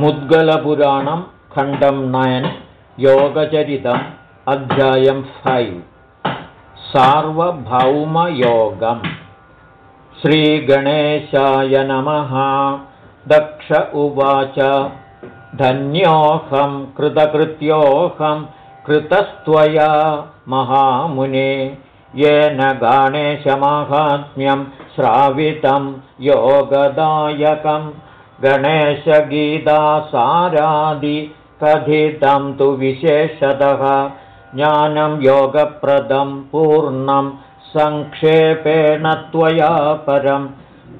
मुद्गलपुराणं खण्डं नयन् योगचरितम् अध्यायं फैव्। सार्वभौमयोगम्। श्रीगणेशाय नमः। दक्ष उवाच। धन्योऽहं कृतकृत्योऽहं कृतस्त्वया महामुने। येन गणेशमाहात्म्यं श्रावितं योगदायकम् गणेशगीतासारादिकथितं तु विशेषतः ज्ञानं योगप्रदं पूर्णं सङ्क्षेपेण त्वया परं।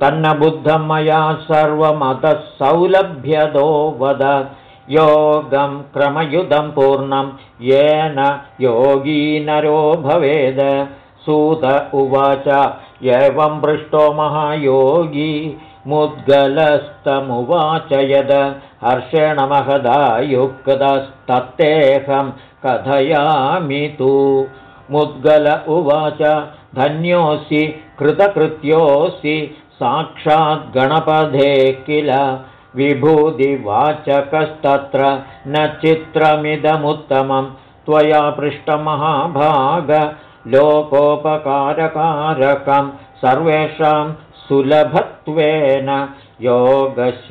तन्न बुद्धं मया सर्वमतः सौलभ्यदो वद। योगं क्रमयुधं पूर्णं येन योगी नरो भवेद। सूत उवाच एवं पृष्टो महायोगी मुद्गलस्तमुवाच यद हर्षेण महदायुक्तस्तत्तेऽहं कथयामि तु। मुद्गल उवाच धन्योऽसि कृतकृत्योऽसि साक्षाद्गणपधे किल? विभूतिवाचकस्तत्र न चित्रमिदमुत्तमं। त्वया पृष्ठमहाभाग लोकोपकारकारकं। सर्वेषां सुलभत्वेन योगशान्तिपदप्रदं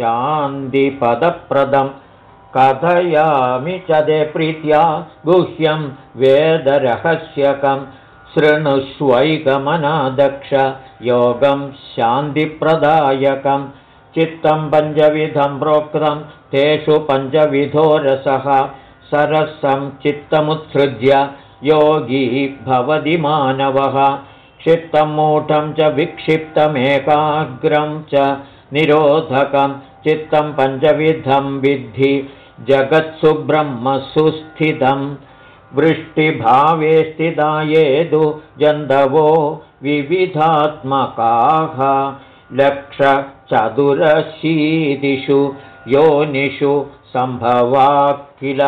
कथयामि च ते प्रीत्या गुह्यं वेदरहस्यकं शृणुष्वैकमनादक्ष योगं शान्तिप्रदायकं चित्तं पञ्चविधं प्रोक्तं तेषु पञ्चविधो रसः सरसं चित्तमुत्सृज्य योगी भवति मानवः क्षिप्तं मूढं च विक्षिप्तमेकाग्रं च निरोधकं चित्तं पञ्चविधं विद्धि जगत्सु ब्रह्मसुस्थितं वृष्टिभावे स्थिता येदु जन्तवो विविधात्मकाः लक्षचतुरशीतिषु योनिषु सम्भवा किल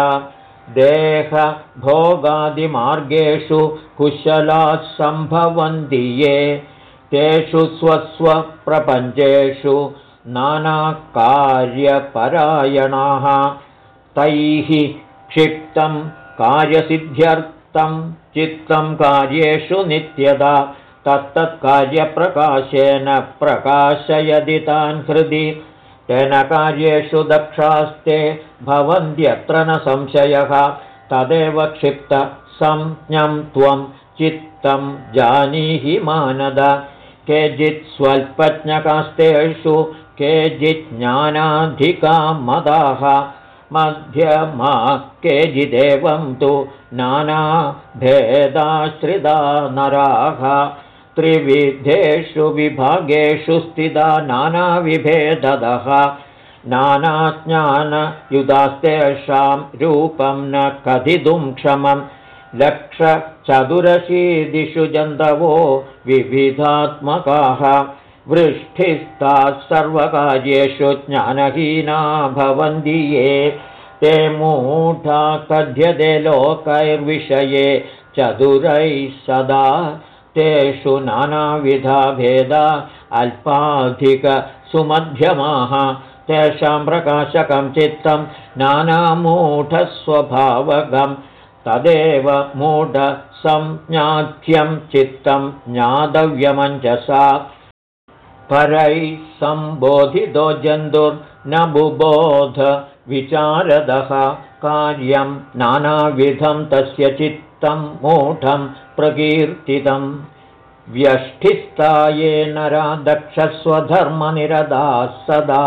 देहभोगादिमार्गेषु कुशलाः सम्भवन्ति ये तेषु स्वस्वप्रपञ्चेषु नानाकार्यपरायणाः। तैः क्षिप्तं कार्यसिद्ध्यर्थं चित्तं कार्येषु नित्यदा तत्तत्कार्यप्रकाशेन प्रकाशयदि तान् हृदि। तेन कार्येषु दक्षास्ते भवन्त्यत्र न संशयः। तदेव क्षिप्तसंज्ञं त्वं चित्तं जानीहि मानद। केचित् स्वल्पज्ञकास्तेषु केचिज्ज्ञानाधिका मदाः मध्यमा केचिदेवं तु नानाभेदाश्रिता नराः। त्रिविधेषु विभागेषु स्थिता नानाविभेदः नानाज्ञानयुधास्तेषां रूपं न कथितुं क्षमं। लक्षचतुरशीदिषु जन्तवो विविधात्मकाः। वृष्टिस्ताः सर्वकार्येषु ज्ञानहीना भवन्ति ये। ते मूढा कथ्यते लोकैर्विषये। चतुरैः सदा तेषु नानाविधा भेदा अल्पाधिकसुमध्यमाः तेषां प्रकाशकं चित्तं नानामूढस्वभावगं तदेव मूढसंज्ञाख्यं चित्तं ज्ञातव्यमञ्जसा परैः सम्बोधितो जन्तुर्न बुबोध विचारदः कार्यं नानाविधं तस्य चित्त मूढं प्रकीर्तितं व्यष्ठिस्ताये नरा दक्षस्वधर्मनिरदा सदा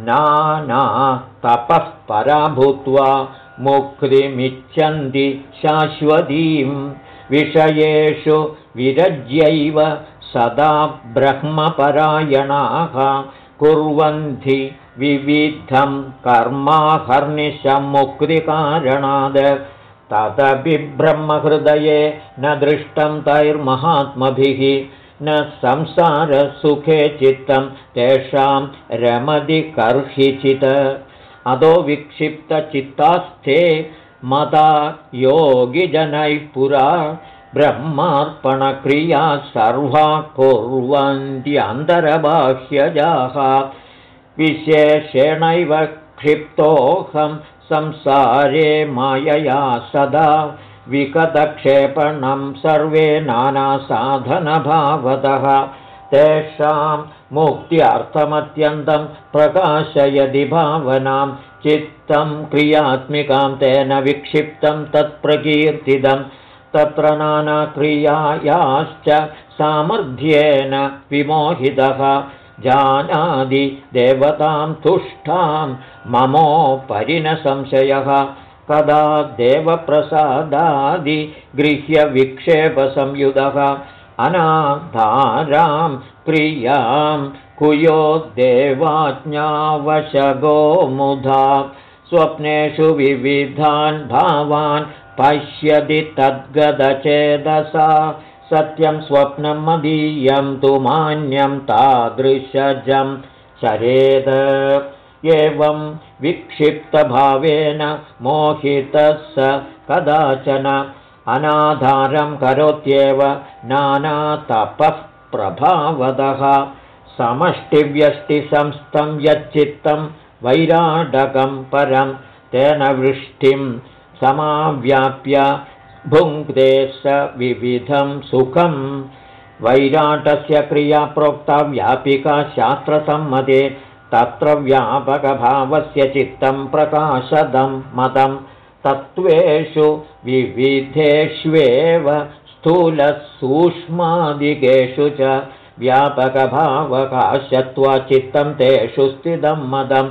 नाना तपः परा भूत्वा मुक्तिमिच्छन्ति शाश्वतीं विषयेषु विरज्यैव सदा ब्रह्मपरायणाः। कुर्वन्ति विविधं कर्माहर्निशं मुक्तिकारणाद्। तदपि ब्रह्महृदये न दृष्टं तैर्महात्मभिः न संसारसुखे चित्तं तेषां रमदिकर्हिचित् अधो विक्षिप्तचित्तास्थे मदा योगिजनैः पुरा ब्रह्मार्पणक्रिया सर्वा कुर्वन्त्यन्तरबाह्यजाः। विशेषेणैव क्षिप्तोऽहं संसारे मायया सदा विकतक्षेपणं सर्वे नानासाधनभावतः। तेषां मुक्त्यर्थमत्यन्तं प्रकाशयदि भावनां चित्तं क्रियात्मिकां तेन विक्षिप्तं तत्प्रकीर्तितं। तत्र नानाक्रियायाश्च सामर्थ्येन विमोहितः। जानादि देवतां तुष्टां ममोपरिणसंशयः कदा देवप्रसादादिगृह्यविक्षेपसंयुधः अनाधारां क्रियां कुयो देवाज्ञावशगो मुधा। स्वप्नेषु विविधान् भावान् पश्यति तद्गदचेदसा। सत्यं स्वप्नं मदीयं तु मान्यं तादृशजं चरेद एवं विक्षिप्तभावेन मोहितः स कदाचन अनाधारं करोत्येव नानातपः प्रभावदः। समष्टिव्यष्टिसंस्थं यच्चित्तं वैराडकं परं तेन वृष्टिं समाव्याप्य भुङ्क्ते स विविधं सुखं। वैराटस्य क्रिया प्रोक्ता व्यापिका शास्त्रसम्मते तत्र व्यापकभावस्य चित्तं प्रकाशदं मतं तत्त्वेषु विविधेष्वेव स्थूलसूक्ष्मादिकेषु च व्यापकभावकाशत्वाचित्तं तेषु स्थितं मदं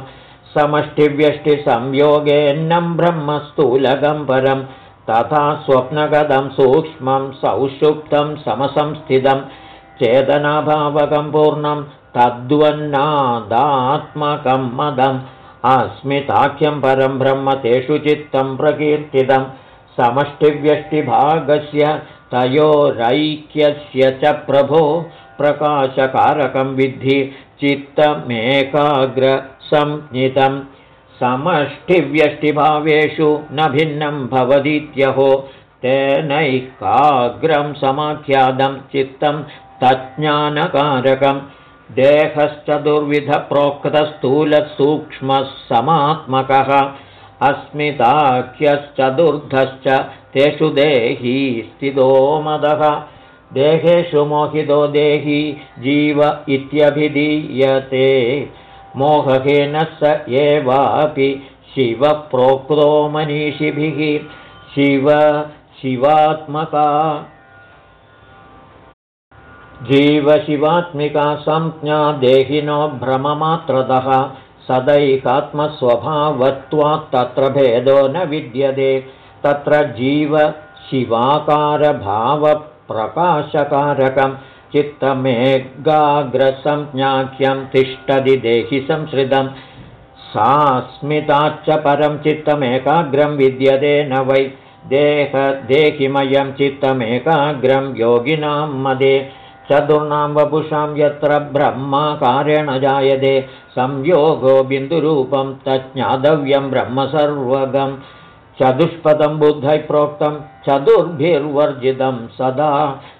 समष्टिव्यष्टिसंयोगेन्नं ब्रह्मस्थूलकं परं तथा स्वप्नगतं सूक्ष्मं सौषुप्तं समसंस्थितं चेतनाभावकं पूर्णं तद्वन्नादात्मकं मदम् अस्मिताख्यं परं ब्रह्म तेषु चित्तं प्रकीर्तितं समष्टिव्यष्टिभागस्य तयोरैक्यस्य च प्रभो प्रकाशकारकं विद्धि चित्तमेकाग्रसंज्ञितं समष्टिव्यष्टिभावेषु न भिन्नं भवतीत्यहो तेनैकाग्रं समाख्यातं चित्तं तज्ज्ञानकारकम् देहश्चतुर्विधप्रोक्तस्थूलसूक्ष्मः समात्मकः अस्मिताख्यश्चतुर्धश्च तेषु देही स्थितो मदः। देहेषु मोहितो देही जीव इत्यभिधीयते। मोहहेन स एवापि शिवप्रोक्तो मनीषिभिः। शिव शिवात्मका जीवशिवात्मिका संज्ञा देहिनो भ्रममात्रतः सदैकात्मस्वभावत्वात् तत्र भेदो न विद्यते। तत्र जीवशिवाकारभावप्रकाशकारकं चित्तमेगाग्रसंज्ञाख्यं तिष्ठति देहि संसृतं। सास्मिताच्च परं चित्तमेकाग्रं विद्यते न वै। देहदेहिमयं चित्तमेकाग्रं योगिनां मदे चतुर्णां वपुषां यत्र ब्रह्माकारेण जायते। संयोगो बिन्दुरूपं तज्ज्ञातव्यं ब्रह्म सर्वगं चतुष्पदं बुद्धै प्रोक्तं चतुर्भिर्वर्जितं सदा।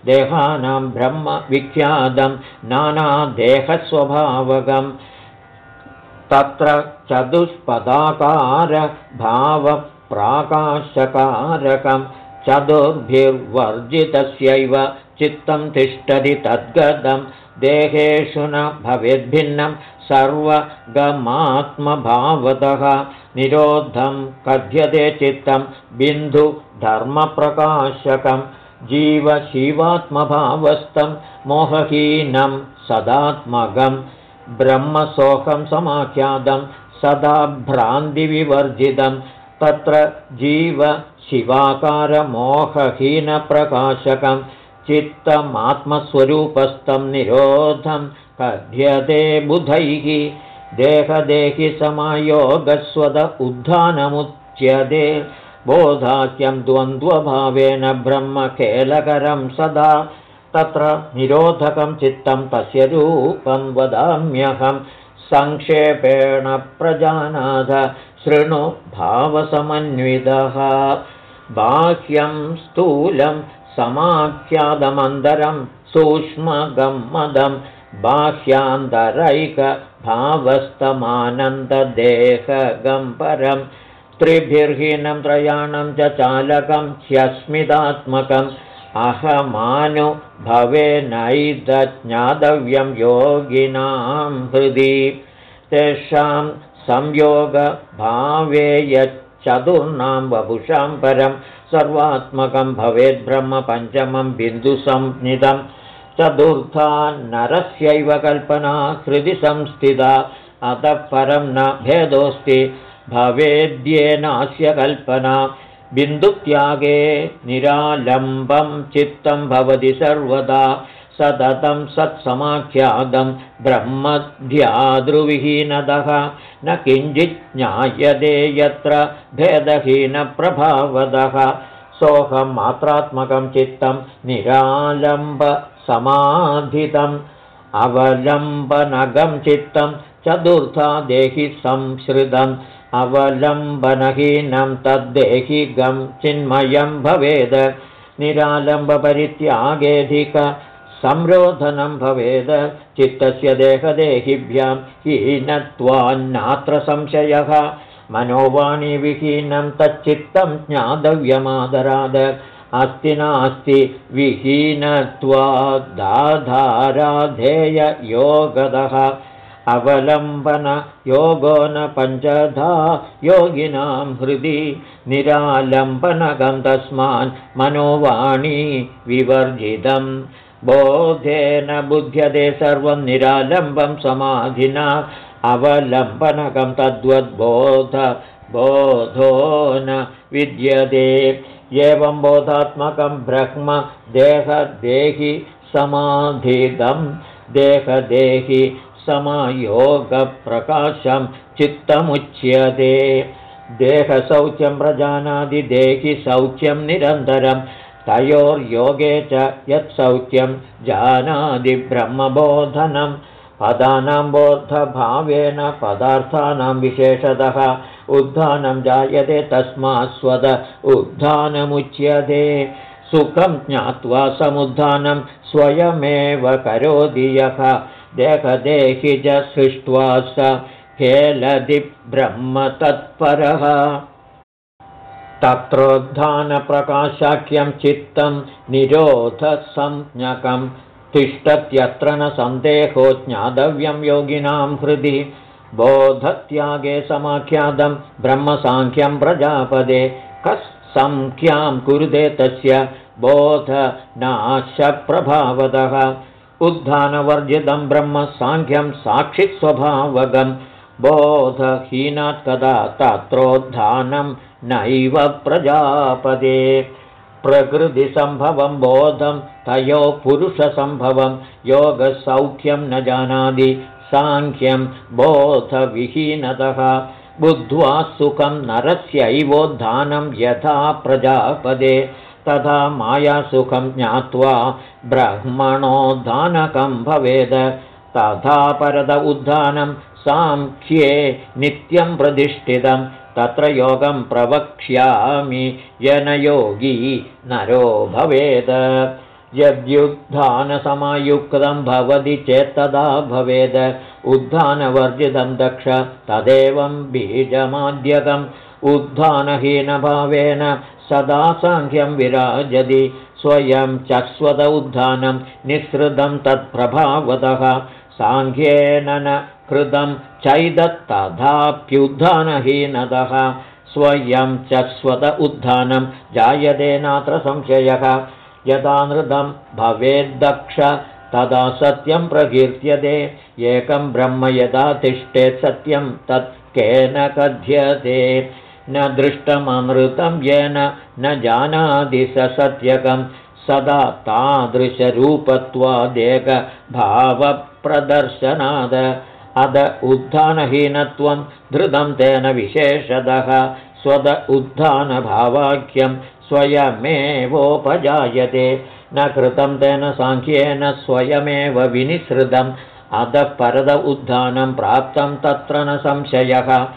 देहानां ब्रह्म विख्यातं नानादेहस्वभावगं तत्र चतुष्पदाकारभावप्राकाशकारकं चतुर्भिर्वर्जितस्यैव चित्तं तिष्ठति तद्गतं देहेषु न भवेद्भिन्नं सर्वगमात्मभावतः। निरोद्धं कथ्यते चित्तं बिन्दुधर्मप्रकाशकं जीवशिवात्मभावस्थं मोहहीनं सदात्मकं ब्रह्मसोहं समाख्यातं सदा भ्रान्तिविवर्जितं। तत्र जीवशिवाकारमोहहीनप्रकाशकम् चित्तमात्मस्वरूपस्थं निरोधं कथ्यते बुधैः। देहदेहि समायोगस्वद उद्धानमुच्यते। बोधाख्यं द्वन्द्वभावेन ब्रह्मकेलकरं सदा। तत्र निरोधकं चित्तं तस्य रूपं वदाम्यहं। संक्षेपेण प्रजानाथ शृणु भावसमन्वितः। बाह्यं स्थूलं समाख्यादमन्तरं सूक्ष्मगं मदं बाह्यान्तरैकरूपं भावस्तमानन्ददेहगं परं त्रिभिर्हीनं त्रयाणं च चालकं ह्यस्मितात्मकम् अहमानुभवेनैतज्ञातव्यं योगिनां हृदि। तेषां संयोगभावे यच्चतुर्णां वपुषां परं सर्वात्मकं भवेद्ब्रह्मपञ्चमं बिन्दुसंज्ञितं चतुर्था नरस्यैव कल्पना हृदि संस्थिता अतः परं न भेदोऽस्ति। भवेद्येनास्य कल्पना बिन्दुत्यागे निरालम्बं चित्तं भवति सर्वदा सततं सत्समाख्यातं ब्रह्मध्यादृविहीनतः न किञ्चित् ज्ञायते यत्र भेदहीनप्रभावदः। सोऽहं मात्रात्मकं चित्तं निरालम्बसमाधितम्। अवलम्बनगं चित्तं चतुर्था देहि संश्रितम् अवलम्बनहीनं तद्देहि गं चिन्मयं भवेद्। निरालम्बपरित्यागेधिक संरोधनं भवेद् चित्तस्य देहदेहिभ्यां हीनत्वान्नात्र संशयः मनोवाणीविहीनं तच्चित्तं ज्ञातव्यमादराद अस्ति नास्ति विहीनत्वादाधाराधेययोगदः अवलम्बनयोगो न पञ्चधा योगिनां हृदि निरालम्बनगं तस्मान् मनोवाणी विवर्जितम् बोधेन बुध्यते सर्वं निरालम्बं समाधिना अवलम्बनकं तद्वद्बोध बोधो न विद्यते। एवं बोधात्मकं ब्रह्म देहदेहि समाधिदं देहदेहि समायोगप्रकाशं चित्तमुच्यते। देहसौख्यं प्रजानादिदेहि सौख्यं निरन्तरं तयोर्योगे च यत्सौख्यं जानादिब्रह्मबोधनं। पदानां बोधभावेन पदार्थानां विशेषतः उद्धानं जायते तस्मात् स्वद उद्धानमुच्यते। सुखं ज्ञात्वा समुद्धानं स्वयमेव करोति यः। देहदेहि च सृष्ट्वा स खेलदि ब्रह्मतत्परः तत्रोद्धानप्रकाशाख्यं चित्तं निरोधसंज्ञकं तिष्ठत्यत्र न सन्देहो ज्ञातव्यं योगिनां हृदि बोधत्यागे समाख्यातं ब्रह्मसाङ्ख्यं प्रजापदे कस्सङ्ख्यां कुरुते तस्य बोधनाशप्रभावतः उद्धानवर्जितं ब्रह्मसाङ्ख्यं साक्षिस्वभावगं बोधहीनात् कदा तत्रोद्धानं नैव प्रजापदे प्रकृतिसम्भवं बोधं तयो पुरुषसम्भवं योगसौख्यं न जानाति साङ्ख्यं बोधविहीनतः। बुद्ध्वा सुखं नरस्यैवोद्धानं यथा प्रजापदे तथा मायासुखं ज्ञात्वा ब्रह्मणोद्धानकं भवेद। तथा परद उद्धानं साङ्ख्ये नित्यं प्रतिष्ठितं तत्र योगं प्रवक्ष्यामि। जनयोगी नरो भवेद यद्युद्धानसमयुक्तं भवति चेत्तदा भवेद। उद्धानवर्जितं दक्ष तदेवं बीजमाद्यकम्। उद्धानहीनभावेन सदा साङ्ख्यं विराजति। स्वयं चस्वद उद्धानं निःसृतं तत्प्रभावतः। साङ्ख्येन न कृतं चैदत्तथाप्युद्धानहीनतः स्वयं चस्वद उद्धानं जायते नात्र संशयः। यदा नृतं भवेद्दक्ष तदा सत्यं प्रकीर्त्यते। एकं ब्रह्म यदा तिष्ठेत् सत्यं तत् केन कथ्यते। न दृष्टममृतं येन न जानाति स सत्यकं सदा तादृशरूपत्वादेकभावप्रदर्शनाद अद उद्धानहीनत्वं धृतं तेन विशेषतः स्वद उद्धानभावाख्यं स्वयमेवोपजायते। न कृतं तेन साङ्ख्येन स्वयमेव विनिसृतम् अधः परद उद्धानं प्राप्तं तत्र न संशयः।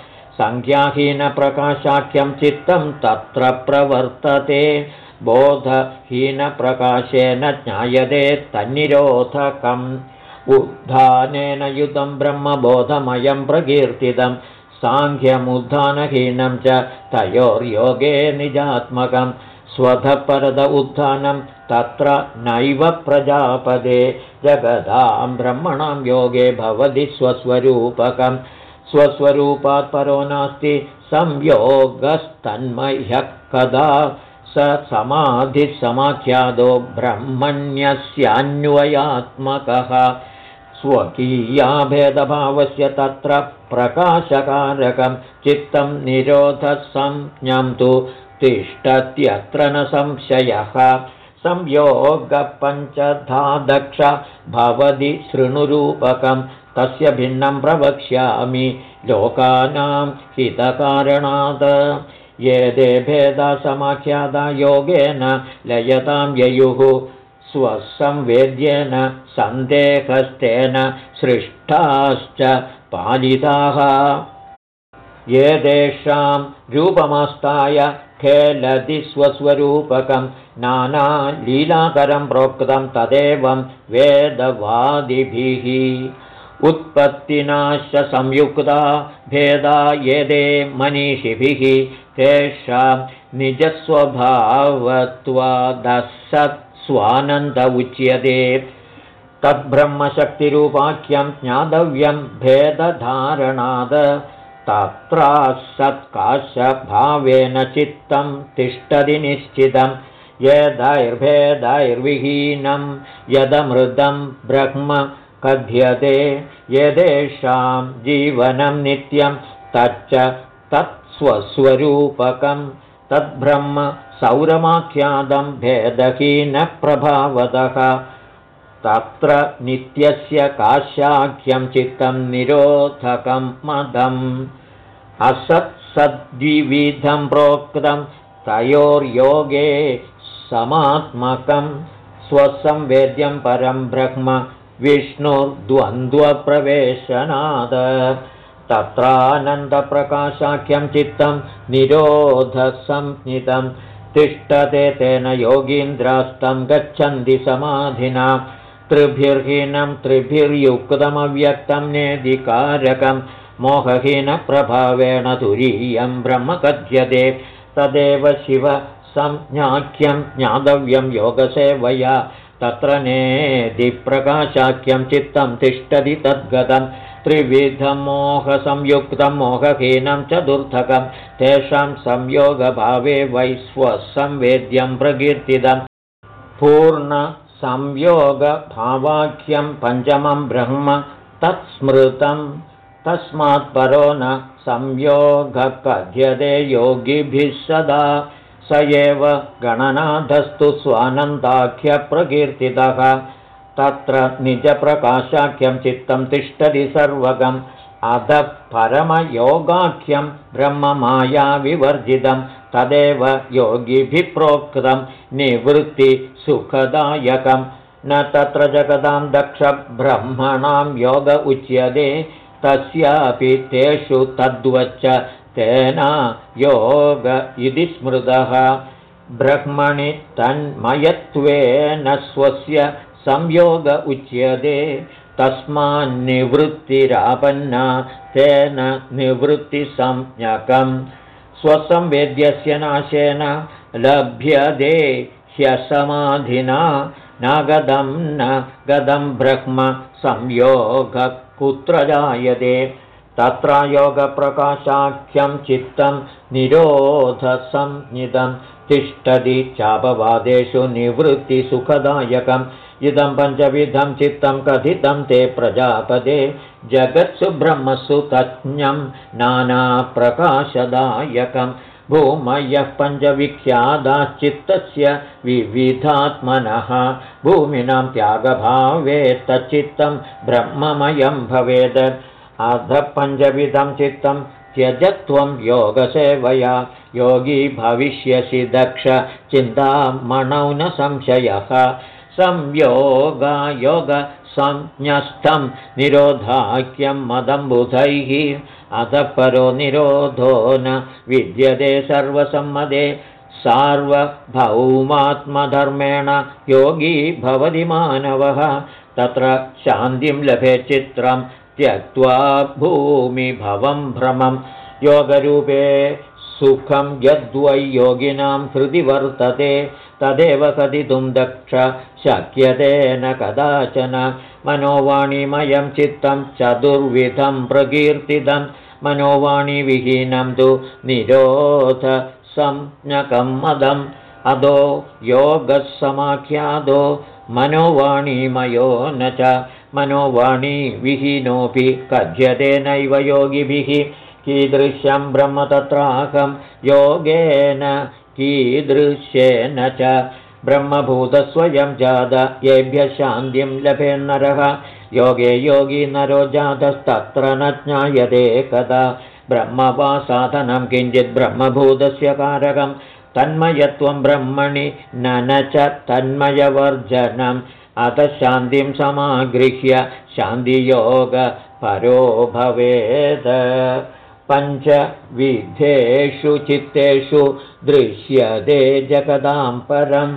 सङ्ख्याहीनप्रकाशाख्यं चित्तं तत्र प्रवर्तते। बोधहीनप्रकाशेन ज्ञायते तन्निरोधकम् उद्धानेन युतं ब्रह्मबोधमयं प्रकीर्तितं साङ्ख्यमुद्धानहीनं च तयोर्योगे निजात्मकं स्वधपरद उत्थानं तत्र नैव प्रजापदे जगदां ब्रह्मणां योगे भवति स्वस्वरूपकं। स्वस्वरूपात् परो नास्ति संयोगस्तन्मह्यः कदा? स समाधिसमाख्यादो ब्रह्मण्यस्यान्वयात्मकः स्वकीयाभेदभावस्य तत्र प्रकाशकारकं चित्तं निरोधसंज्ञं तु तिष्ठत्यत्र न संशयः। संयोगपञ्चधा दक्ष भवति शृणुरूपकं तस्य भिन्नं प्रवक्ष्यामि लोकानां हितकारणात्। ये दे भेदासमाख्याता योगेन लयतां ययुः स्वसंवेद्येन सन्देहस्तेन सृष्टाश्च पालिताः। ये तेषां रूपमस्ताय खेलति स्वस्वरूपकं नानालीलाकरं प्रोक्तं तदेवं वेदवादिभिः। उत्पत्तिनाश्च संयुक्ता भेदा यदे मनीषिभिः तेषां निजस्वभावत्वादसत्स्वानन्द उच्यते तद्ब्रह्मशक्तिरूपाख्यं ज्ञातव्यं भेदधारणाद। तत्रा सत्काशभावेन चित्तं तिष्ठति निश्चितं। यदैर्भेदैर्विहीनं यदमृदं ब्रह्म कथ्यते। यदेषां जीवनं नित्यं तच्च तत्स्वस्वरूपकं। तद्ब्रह्म सौरमाख्यातं भेदहीनप्रभावतः तत्र नित्यस्य काश्याख्यं चित्तं निरोधकं मदम्। असत्सद्विविधं प्रोक्तं तयोर्योगे समात्मकं। स्वसंवेद्यं परं ब्रह्म विष्णुर्द्वन्द्वप्रवेशनाद। तत्रानन्दप्रकाशाख्यं चित्तं निरोधसंज्ञितं तिष्ठते तेन योगीन्द्रास्तं गच्छन्ति समाधिना। त्रिभिर्हीनं त्रिभिर्युक्तमव्यक्तं नेदिकारकं मोहहीनप्रभावेण तुरीयं ब्रह्म कथ्यते। तदेव शिव संज्ञाख्यं ज्ञातव्यं योगसेवया तत्र नेदिप्रकाशाख्यं चित्तं तिष्ठति तद्गतं। त्रिविधं मोहसंयुक्तं मोहहीनं चतुर्थकं तेषां संयोगभावे वैश्वसंवेद्यं प्रकीर्तितं। पूर्णसंयोगभावाख्यं पञ्चमं ब्रह्म तत्स्मृतं। तस्मात् परो न संयोगकथ्यते योगिभिः सदा स एव गणनाथस्तु स्वानन्दाख्यप्रकीर्तितः। तत्र निजप्रकाशाख्यं चित्तं तिष्ठति सर्वगम्। अधः परमयोगाख्यं ब्रह्ममायाविवर्जितं। तदेव योगिभिः प्रोक्तं निवृत्तिसुखदायकं न तत्र जगदां दक्षब्रह्मणां योग उच्यते। तस्यापि तेषु तद्वच्च तेन योग इति स्मृतः। ब्रह्मणि तन्मयत्वेन स्वस्य संयोग उच्यते। तस्मान्निवृत्तिरापन्ना तेन निवृत्तिसंज्ञकं स्वसंवेद्यस्य नाशेन लभ्यते ह्यसमाधिना। न गदं न गदं ब्रह्म संयोगः कुत्र जायते तत्र योगप्रकाशाख्यं चित्तं निरोधसंज्ञितं तिष्ठति चापवादेषु निवृत्तिसुखदायकम् इदं पञ्चविधं चित्तं कथितं ते प्रजापदे जगत्सु ब्रह्मसु तज्ञं नानाप्रकाशदायकं भूमयः पञ्चविख्यादाश्चित्तस्य विविधात्मनः भूमिनां त्यागभावे तच्चित्तं ब्रह्ममयं भवेद् अध पञ्चविधं चित्तं त्यजत्वं योगसेवया। योगी भविष्यसि दक्ष चिन्तामणौ न संशयः। संयोगयोगसंज्ञस्थं निरोधाख्यं मदम्बुधैः अतः परो निरोधो न विद्यते सर्वसम्मदे। सार्वभौमात्मधर्मेण योगी भवति मानवः। तत्र शान्तिं लभे चित्रं त्यक्त्वा भूमिभवं भ्रमं। योगरूपे सुखं यद्वै योगिनां हृदि वर्तते तदेव कथितुं दक्ष शक्यते न कदाचन। मनोवाणीमयं चित्तं चतुर्विधं प्रकीर्तितं। मनोवाणीविहीनं तु निरोध संज्ञकं मदम्। अदो योगः समाख्यादो मनोवाणीमयो न च मनोवाणीविहीनोऽपि कथ्यते नैव योगिभिः कीदृश्यं ब्रह्म तत्राहं योगेन कीदृश्येन च ब्रह्मभूतस्वयं जात येभ्यः शान्तिं लभेन्नरः योगे योगी नरो जातस्तत्र न ज्ञायते कदा ब्रह्म वा साधनं किञ्चित् ब्रह्मभूतस्य कारकं तन्मयत्वं ब्रह्मणि न च तन्मयवर्जनम् अतः शान्तिं समागृह्य शान्तियोगपरो भवेत् पञ्चविधेषु चित्तेषु दृश्यते जगदां परं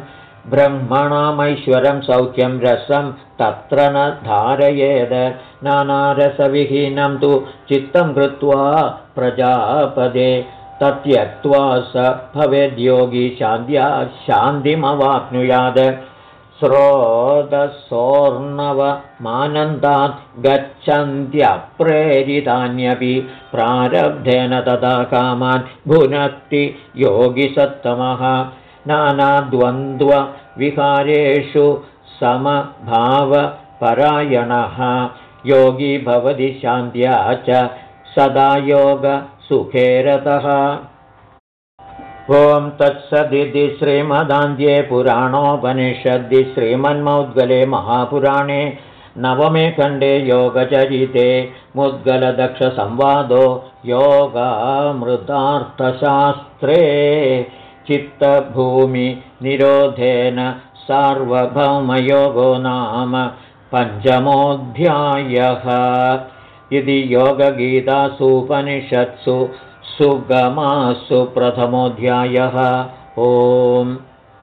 ब्रह्मणामैश्वरं सौख्यं रसं तत्र न धारयेद। नानारसविहीनं तु चित्तं कृत्वा प्रजापदे। तत्यक्त्वा स भवेद्योगी शान्त्या शान्तिमवाप्नुयात् स्रोतसोर्णवमानन्दात् गच्छन्त्यप्रेरितान्यपि प्रारब्धेन तथा कामान् भुनक्ति योगिसत्तमः। नानाद्वन्द्वविहारेषु समभावपरायणः। योगी भवति शान्त्या च सदा योगसुखेरतः ॐ तत्सदिति श्रीमदान्ध्ये पुराणोपनिषद्दि श्रीमन्मौद्गले महापुराणे नवमे खण्डे योगचरिते मुद्गलदक्षसंवादो योगामृतार्थशास्त्रे चित्तभूमिनिरोधेन सार्वभौमयोगो नाम पञ्चमोऽध्यायः। इति योगगीतासूपनिषत्सु सुगमासु प्रथमोऽध्यायः। ओम्